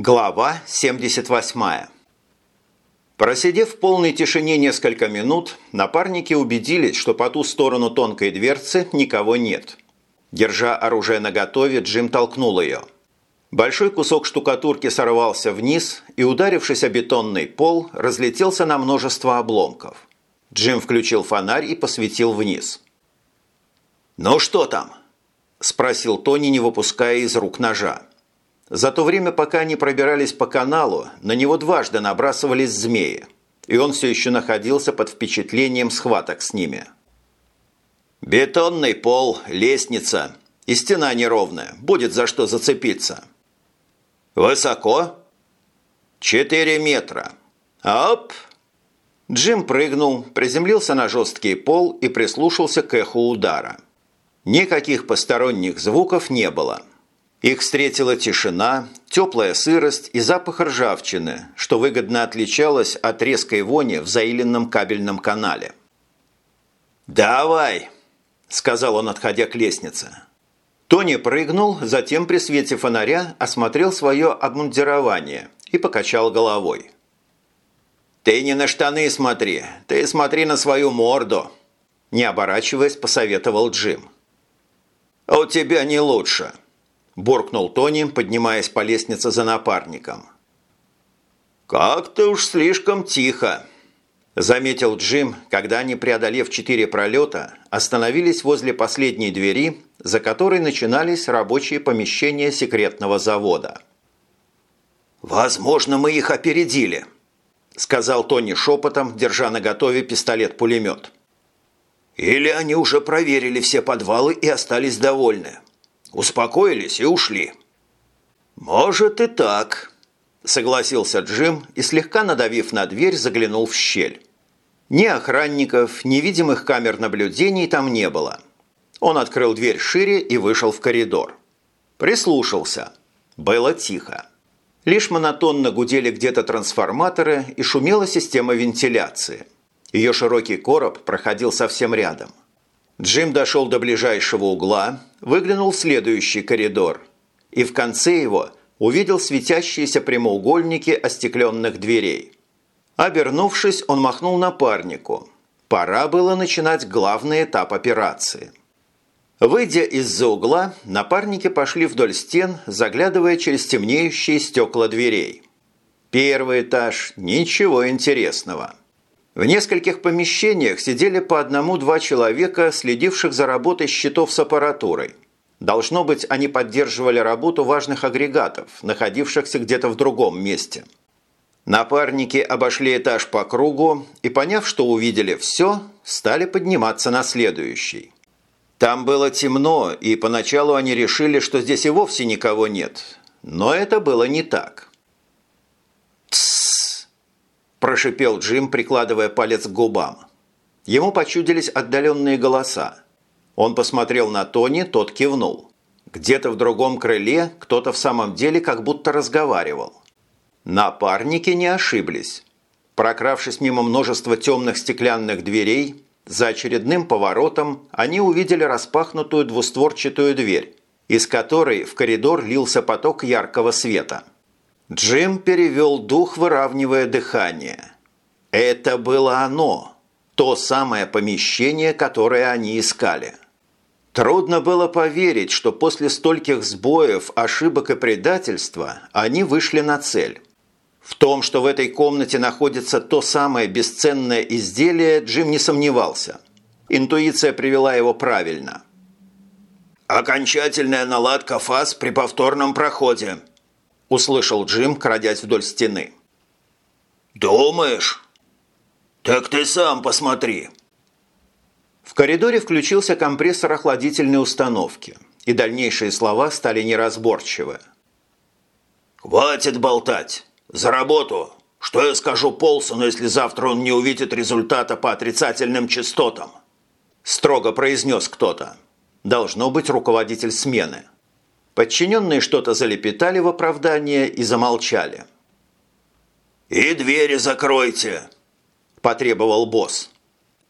Глава 78. Просидев в полной тишине несколько минут, напарники убедились, что по ту сторону тонкой дверцы никого нет. Держа оружие наготове, Джим толкнул ее. Большой кусок штукатурки сорвался вниз и, ударившись о бетонный пол, разлетелся на множество обломков. Джим включил фонарь и посветил вниз. «Ну что там?» – спросил Тони, не выпуская из рук ножа. За то время, пока они пробирались по каналу, на него дважды набрасывались змеи, и он все еще находился под впечатлением схваток с ними. «Бетонный пол, лестница и стена неровная, будет за что зацепиться». «Высоко?» «Четыре метра». «Оп!» Джим прыгнул, приземлился на жесткий пол и прислушался к эху удара. Никаких посторонних звуков не было – их встретила тишина, теплая сырость и запах ржавчины, что выгодно отличалось от резкой вони в заиленном кабельном канале. «Давай!» – сказал он, отходя к лестнице. Тони прыгнул, затем при свете фонаря осмотрел свое обмундирование и покачал головой. «Ты не на штаны смотри, ты смотри на свою морду!» Не оборачиваясь, посоветовал Джим. «У тебя не лучше!» Буркнул Тони, поднимаясь по лестнице за напарником. «Как-то уж слишком тихо», – заметил Джим, когда они, преодолев четыре пролета, остановились возле последней двери, за которой начинались рабочие помещения секретного завода. «Возможно, мы их опередили», – сказал Тони шепотом, держа на готове пистолет-пулемет. «Или они уже проверили все подвалы и остались довольны. Успокоились и ушли». «Может и так», – согласился Джим и, слегка надавив на дверь, заглянул в щель. Ни охранников, ни видимых камер наблюдений там не было. Он открыл дверь шире и вышел в коридор. Прислушался. Было тихо. Лишь монотонно гудели где-то трансформаторы и шумела система вентиляции. Ее широкий короб проходил совсем рядом – Джим дошел до ближайшего угла, выглянул в следующий коридор и в конце его увидел светящиеся прямоугольники остекленных дверей. Обернувшись, он махнул напарнику. Пора было начинать главный этап операции. Выйдя из-за угла, напарники пошли вдоль стен, заглядывая через темнеющие стекла дверей. Первый этаж – ничего интересного – в нескольких помещениях сидели по одному-два человека, следивших за работой счетов с аппаратурой. Должно быть, они поддерживали работу важных агрегатов, находившихся где-то в другом месте. Напарники обошли этаж по кругу и, поняв, что увидели все, стали подниматься на следующий. Там было темно, и поначалу они решили, что здесь и вовсе никого нет. Но это было не так. – прошипел Джим, прикладывая палец к губам. Ему почудились отдаленные голоса. Он посмотрел на Тони, тот кивнул. Где-то в другом крыле кто-то в самом деле как будто разговаривал. Напарники не ошиблись. Прокравшись мимо множества темных стеклянных дверей, за очередным поворотом они увидели распахнутую двустворчатую дверь, из которой в коридор лился поток яркого света – Джим перевел дух, выравнивая дыхание. Это было оно, то самое помещение, которое они искали. Трудно было поверить, что после стольких сбоев, ошибок и предательства они вышли на цель. В том, что в этой комнате находится то самое бесценное изделие, Джим не сомневался. Интуиция привела его правильно. «Окончательная наладка фаз при повторном проходе», – услышал Джим, крадясь вдоль стены. «Думаешь? Так ты сам посмотри». В коридоре включился компрессор охладительной установки, и дальнейшие слова стали неразборчивы. «Хватит болтать! За работу! Что я скажу Полсону, если завтра он не увидит результата по отрицательным частотам?» Строго произнес кто-то. Должно быть руководитель смены. Подчиненные что-то залепетали в оправдание и замолчали. «И двери закройте!» – потребовал босс.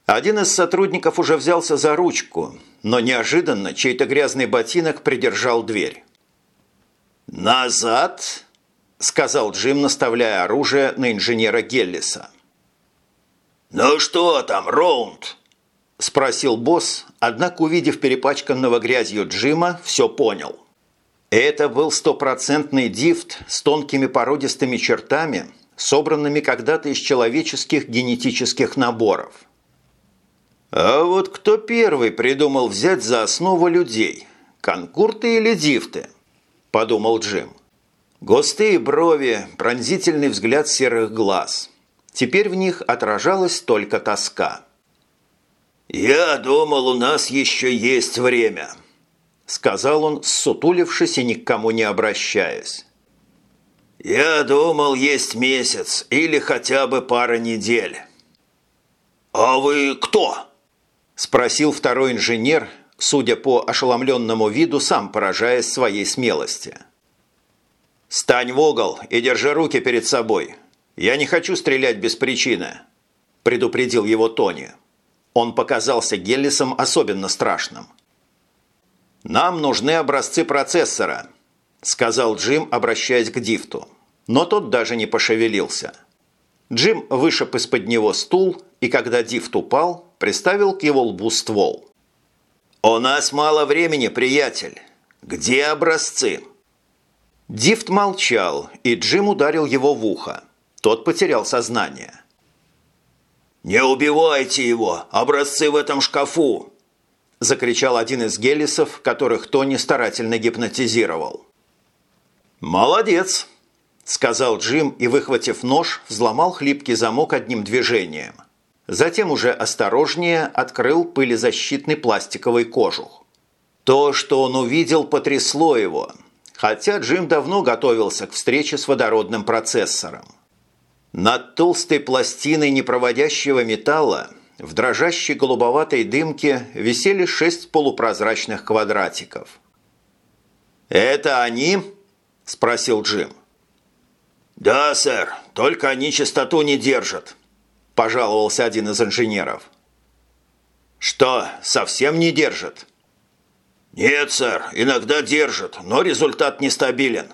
Один из сотрудников уже взялся за ручку, но неожиданно чей-то грязный ботинок придержал дверь. «Назад!» – сказал Джим, наставляя оружие на инженера Геллиса. «Ну что там, Роунд?» – спросил босс, однако, увидев перепачканного грязью Джима, все понял. Это был стопроцентный дифт с тонкими породистыми чертами, собранными когда-то из человеческих генетических наборов. А вот кто первый придумал взять за основу людей? Конкурты или дифты? Подумал Джим. Густые брови, пронзительный взгляд серых глаз. Теперь в них отражалась только тоска. «Я думал, у нас еще есть время», – сказал он, ссутулившись и ни к кому не обращаясь. «Я думал, есть месяц или хотя бы пара недель». «А вы кто?» – спросил второй инженер, судя по ошеломленному виду, сам поражаясь своей смелости. «Стань в угол и держи руки перед собой. Я не хочу стрелять без причины», – предупредил его Тони. Он показался Геллисом особенно страшным. «Нам нужны образцы процессора», – сказал Джим, обращаясь к Дифту. Но тот даже не пошевелился. Джим вышиб из-под него стул, и когда Дифт упал, приставил к его лбу ствол. «У нас мало времени, приятель. Где образцы?» Дифт молчал, и Джим ударил его в ухо. Тот потерял сознание. «Не убивайте его! Образцы в этом шкафу!» Закричал один из гелисов, которых Тони старательно гипнотизировал. «Молодец!» – сказал Джим и, выхватив нож, взломал хлипкий замок одним движением. Затем уже осторожнее открыл пылезащитный пластиковый кожух. То, что он увидел, потрясло его – хотя Джим давно готовился к встрече с водородным процессором. Над толстой пластиной непроводящего металла в дрожащей голубоватой дымке висели шесть полупрозрачных квадратиков. «Это они?» – спросил Джим. «Да, сэр, только они частоту не держат», – пожаловался один из инженеров. «Что, совсем не держат?» «Нет, сэр, иногда держат, но результат нестабилен».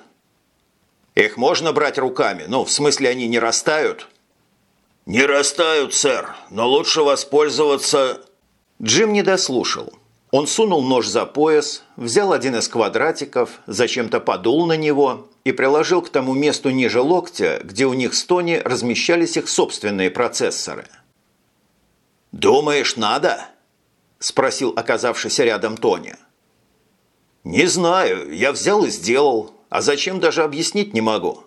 «Их можно брать руками? Ну, в смысле, они не растают?» «Не растают, сэр, но лучше воспользоваться...» Джим не дослушал. Он сунул нож за пояс, взял один из квадратиков, зачем-то подул на него и приложил к тому месту ниже локтя, где у них с Тони размещались их собственные процессоры. «Думаешь, надо?» – спросил оказавшийся рядом Тони. «Не знаю, я взял и сделал. А зачем даже объяснить не могу».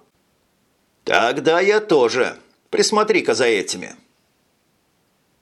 «Тогда я тоже. Присмотри-ка за этими».